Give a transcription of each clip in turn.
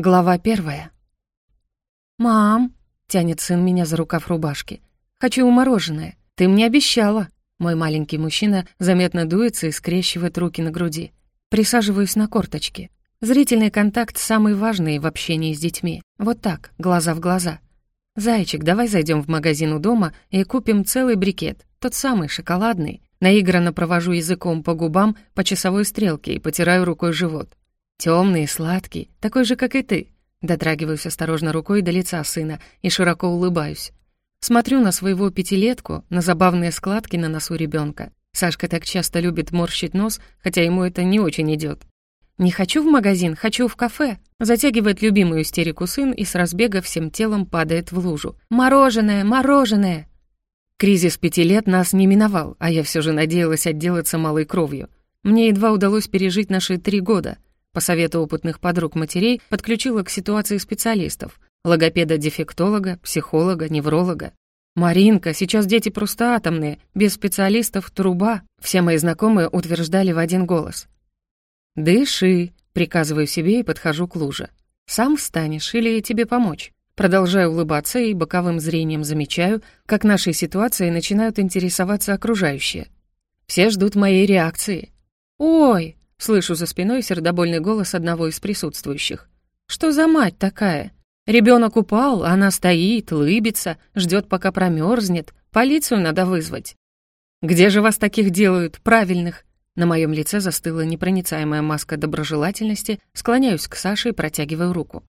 Глава первая. «Мам!» — тянет сын меня за рукав рубашки. «Хочу мороженое. Ты мне обещала!» Мой маленький мужчина заметно дуется и скрещивает руки на груди. Присаживаюсь на корточки. Зрительный контакт самый важный в общении с детьми. Вот так, глаза в глаза. «Зайчик, давай зайдем в магазин у дома и купим целый брикет, тот самый, шоколадный». Наигранно провожу языком по губам по часовой стрелке и потираю рукой живот. Темный, сладкий, такой же, как и ты. Дотрагиваюсь осторожно рукой до лица сына и широко улыбаюсь. Смотрю на своего пятилетку, на забавные складки на носу ребенка. Сашка так часто любит морщить нос, хотя ему это не очень идет. «Не хочу в магазин, хочу в кафе», затягивает любимую истерику сын и с разбега всем телом падает в лужу. «Мороженое, мороженое!» Кризис пяти лет нас не миновал, а я все же надеялась отделаться малой кровью. Мне едва удалось пережить наши три года — по совету опытных подруг матерей подключила к ситуации специалистов — логопеда-дефектолога, психолога, невролога. «Маринка, сейчас дети просто атомные, без специалистов труба», все мои знакомые утверждали в один голос. «Дыши», — приказываю себе и подхожу к луже. «Сам встанешь или тебе помочь?» Продолжаю улыбаться и боковым зрением замечаю, как нашей ситуацией начинают интересоваться окружающие. Все ждут моей реакции. «Ой!» Слышу за спиной сердобольный голос одного из присутствующих. «Что за мать такая? Ребенок упал, она стоит, лыбится, ждет, пока промерзнет. Полицию надо вызвать». «Где же вас таких делают, правильных?» На моем лице застыла непроницаемая маска доброжелательности, склоняюсь к Саше и протягиваю руку.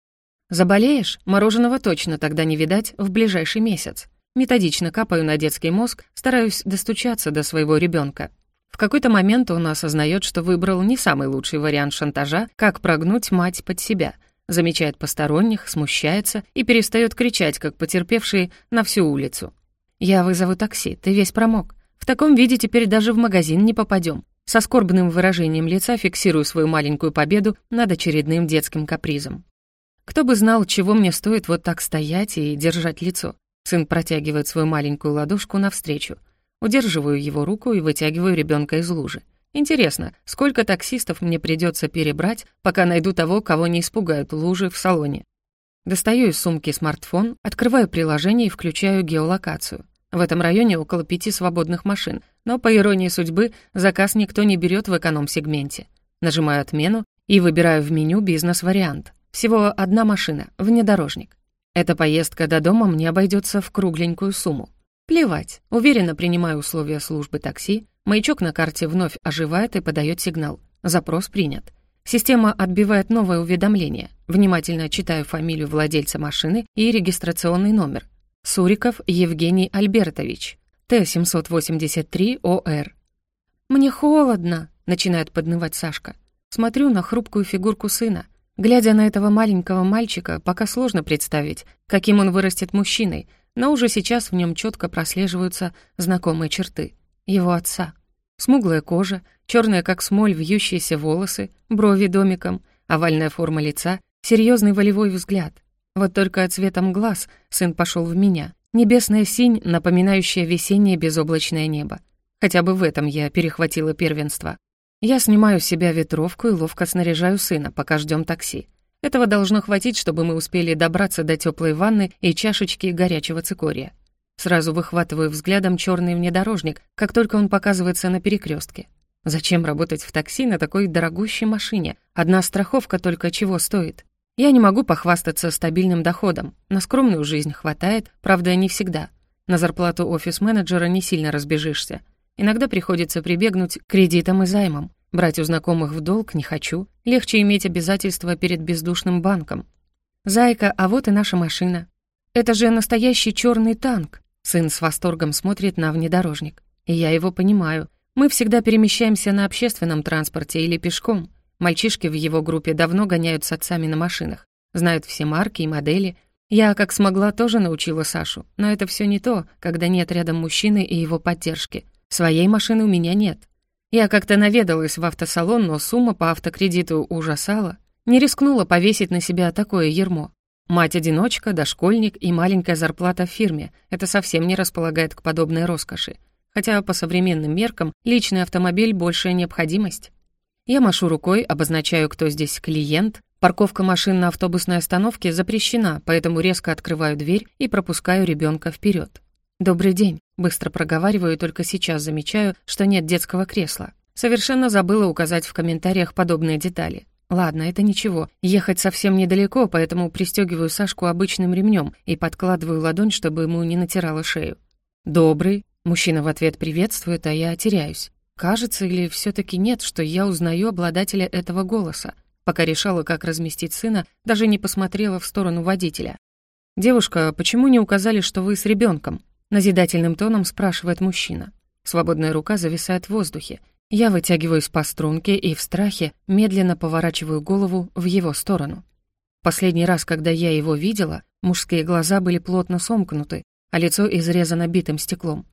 «Заболеешь? Мороженого точно тогда не видать в ближайший месяц». Методично капаю на детский мозг, стараюсь достучаться до своего ребенка. В какой-то момент он осознает, что выбрал не самый лучший вариант шантажа, как прогнуть мать под себя, замечает посторонних, смущается и перестает кричать, как потерпевший, на всю улицу. «Я вызову такси, ты весь промок. В таком виде теперь даже в магазин не попадем. Со скорбным выражением лица фиксирую свою маленькую победу над очередным детским капризом. Кто бы знал, чего мне стоит вот так стоять и держать лицо. Сын протягивает свою маленькую ладошку навстречу. Удерживаю его руку и вытягиваю ребенка из лужи. Интересно, сколько таксистов мне придется перебрать, пока найду того, кого не испугают лужи в салоне. Достаю из сумки смартфон, открываю приложение и включаю геолокацию. В этом районе около пяти свободных машин, но, по иронии судьбы, заказ никто не берет в эконом-сегменте. Нажимаю «Отмену» и выбираю в меню бизнес-вариант. Всего одна машина, внедорожник. Эта поездка до дома мне обойдется в кругленькую сумму. Плевать. Уверенно принимаю условия службы такси. Маячок на карте вновь оживает и подает сигнал. Запрос принят. Система отбивает новое уведомление. Внимательно читаю фамилию владельца машины и регистрационный номер. Суриков Евгений Альбертович. Т-783-ОР. «Мне холодно», — начинает поднывать Сашка. Смотрю на хрупкую фигурку сына. Глядя на этого маленького мальчика, пока сложно представить, каким он вырастет мужчиной, но уже сейчас в нем четко прослеживаются знакомые черты. Его отца. Смуглая кожа, черная как смоль вьющиеся волосы, брови домиком, овальная форма лица, серьезный волевой взгляд. Вот только цветом глаз сын пошел в меня. Небесная синь, напоминающая весеннее безоблачное небо. Хотя бы в этом я перехватила первенство. Я снимаю с себя ветровку и ловко снаряжаю сына, пока ждем такси. Этого должно хватить, чтобы мы успели добраться до теплой ванны и чашечки горячего цикория. Сразу выхватываю взглядом черный внедорожник, как только он показывается на перекрестке. Зачем работать в такси на такой дорогущей машине? Одна страховка только чего стоит. Я не могу похвастаться стабильным доходом. На скромную жизнь хватает, правда, не всегда. На зарплату офис-менеджера не сильно разбежишься. Иногда приходится прибегнуть к кредитам и займам. Брать у знакомых в долг не хочу. Легче иметь обязательства перед бездушным банком. «Зайка, а вот и наша машина. Это же настоящий черный танк!» Сын с восторгом смотрит на внедорожник. И я его понимаю. Мы всегда перемещаемся на общественном транспорте или пешком. Мальчишки в его группе давно гоняют с отцами на машинах. Знают все марки и модели. Я, как смогла, тоже научила Сашу. Но это все не то, когда нет рядом мужчины и его поддержки. Своей машины у меня нет. Я как-то наведалась в автосалон, но сумма по автокредиту ужасала. Не рискнула повесить на себя такое ермо. Мать-одиночка, дошкольник и маленькая зарплата в фирме — это совсем не располагает к подобной роскоши. Хотя по современным меркам личный автомобиль — большая необходимость. Я машу рукой, обозначаю, кто здесь клиент, Парковка машин на автобусной остановке запрещена, поэтому резко открываю дверь и пропускаю ребенка вперед. «Добрый день», — быстро проговариваю, только сейчас замечаю, что нет детского кресла. Совершенно забыла указать в комментариях подобные детали. Ладно, это ничего. Ехать совсем недалеко, поэтому пристегиваю Сашку обычным ремнем и подкладываю ладонь, чтобы ему не натирало шею. «Добрый». Мужчина в ответ приветствует, а я теряюсь. Кажется или все таки нет, что я узнаю обладателя этого голоса. Пока решала, как разместить сына, даже не посмотрела в сторону водителя. «Девушка, почему не указали, что вы с ребенком? Назидательным тоном спрашивает мужчина. Свободная рука зависает в воздухе, я вытягиваюсь по струнке и в страхе медленно поворачиваю голову в его сторону. Последний раз, когда я его видела, мужские глаза были плотно сомкнуты, а лицо изрезано битым стеклом.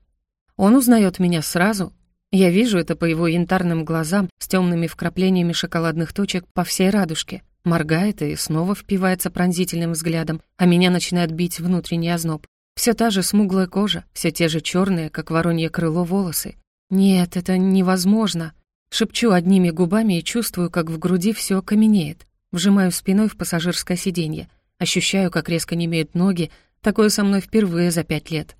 Он узнает меня сразу. Я вижу это по его янтарным глазам с темными вкраплениями шоколадных точек по всей радужке. Моргает и снова впивается пронзительным взглядом, а меня начинает бить внутренний озноб. Все та же смуглая кожа, все те же черные, как воронье крыло, волосы, «Нет, это невозможно!» Шепчу одними губами и чувствую, как в груди все каменеет. Вжимаю спиной в пассажирское сиденье. Ощущаю, как резко немеют ноги. Такое со мной впервые за пять лет.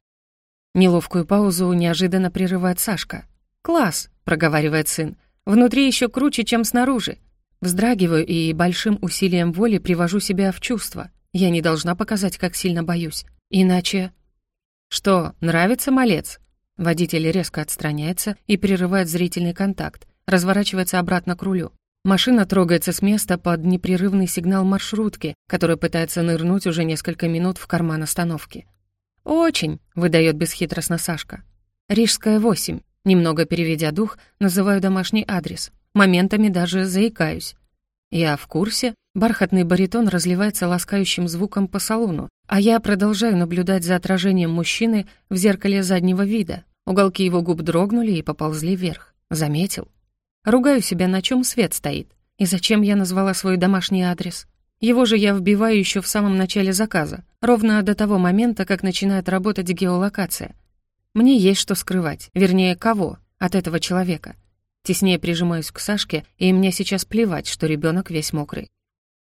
Неловкую паузу неожиданно прерывает Сашка. «Класс!» — проговаривает сын. «Внутри еще круче, чем снаружи». Вздрагиваю и большим усилием воли привожу себя в чувство. Я не должна показать, как сильно боюсь. Иначе... «Что, нравится малец?» Водитель резко отстраняется и прерывает зрительный контакт, разворачивается обратно к рулю. Машина трогается с места под непрерывный сигнал маршрутки, которая пытается нырнуть уже несколько минут в карман остановки. «Очень», — выдает бесхитростно Сашка. «Рижская, 8». Немного переведя дух, называю домашний адрес. Моментами даже заикаюсь. Я в курсе. Бархатный баритон разливается ласкающим звуком по салону, а я продолжаю наблюдать за отражением мужчины в зеркале заднего вида. Уголки его губ дрогнули и поползли вверх. Заметил. Ругаю себя, на чем свет стоит. И зачем я назвала свой домашний адрес? Его же я вбиваю еще в самом начале заказа, ровно до того момента, как начинает работать геолокация. Мне есть что скрывать, вернее, кого от этого человека. Теснее прижимаюсь к Сашке, и мне сейчас плевать, что ребенок весь мокрый.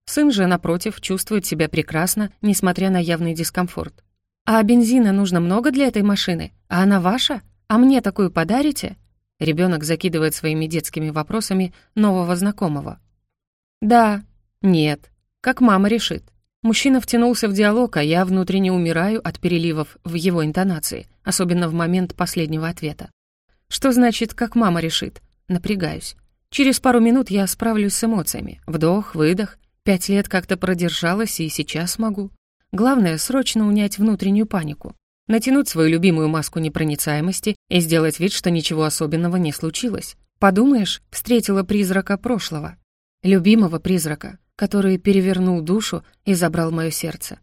Сын же, напротив, чувствует себя прекрасно, несмотря на явный дискомфорт. «А бензина нужно много для этой машины? А она ваша? А мне такую подарите?» Ребенок закидывает своими детскими вопросами нового знакомого. «Да», «нет», как мама решит. Мужчина втянулся в диалог, а я внутренне умираю от переливов в его интонации, особенно в момент последнего ответа. Что значит «как мама решит»? Напрягаюсь. Через пару минут я справлюсь с эмоциями. Вдох, выдох, Пять лет как-то продержалась и сейчас могу. Главное — срочно унять внутреннюю панику. Натянуть свою любимую маску непроницаемости и сделать вид, что ничего особенного не случилось. Подумаешь, встретила призрака прошлого. Любимого призрака, который перевернул душу и забрал мое сердце.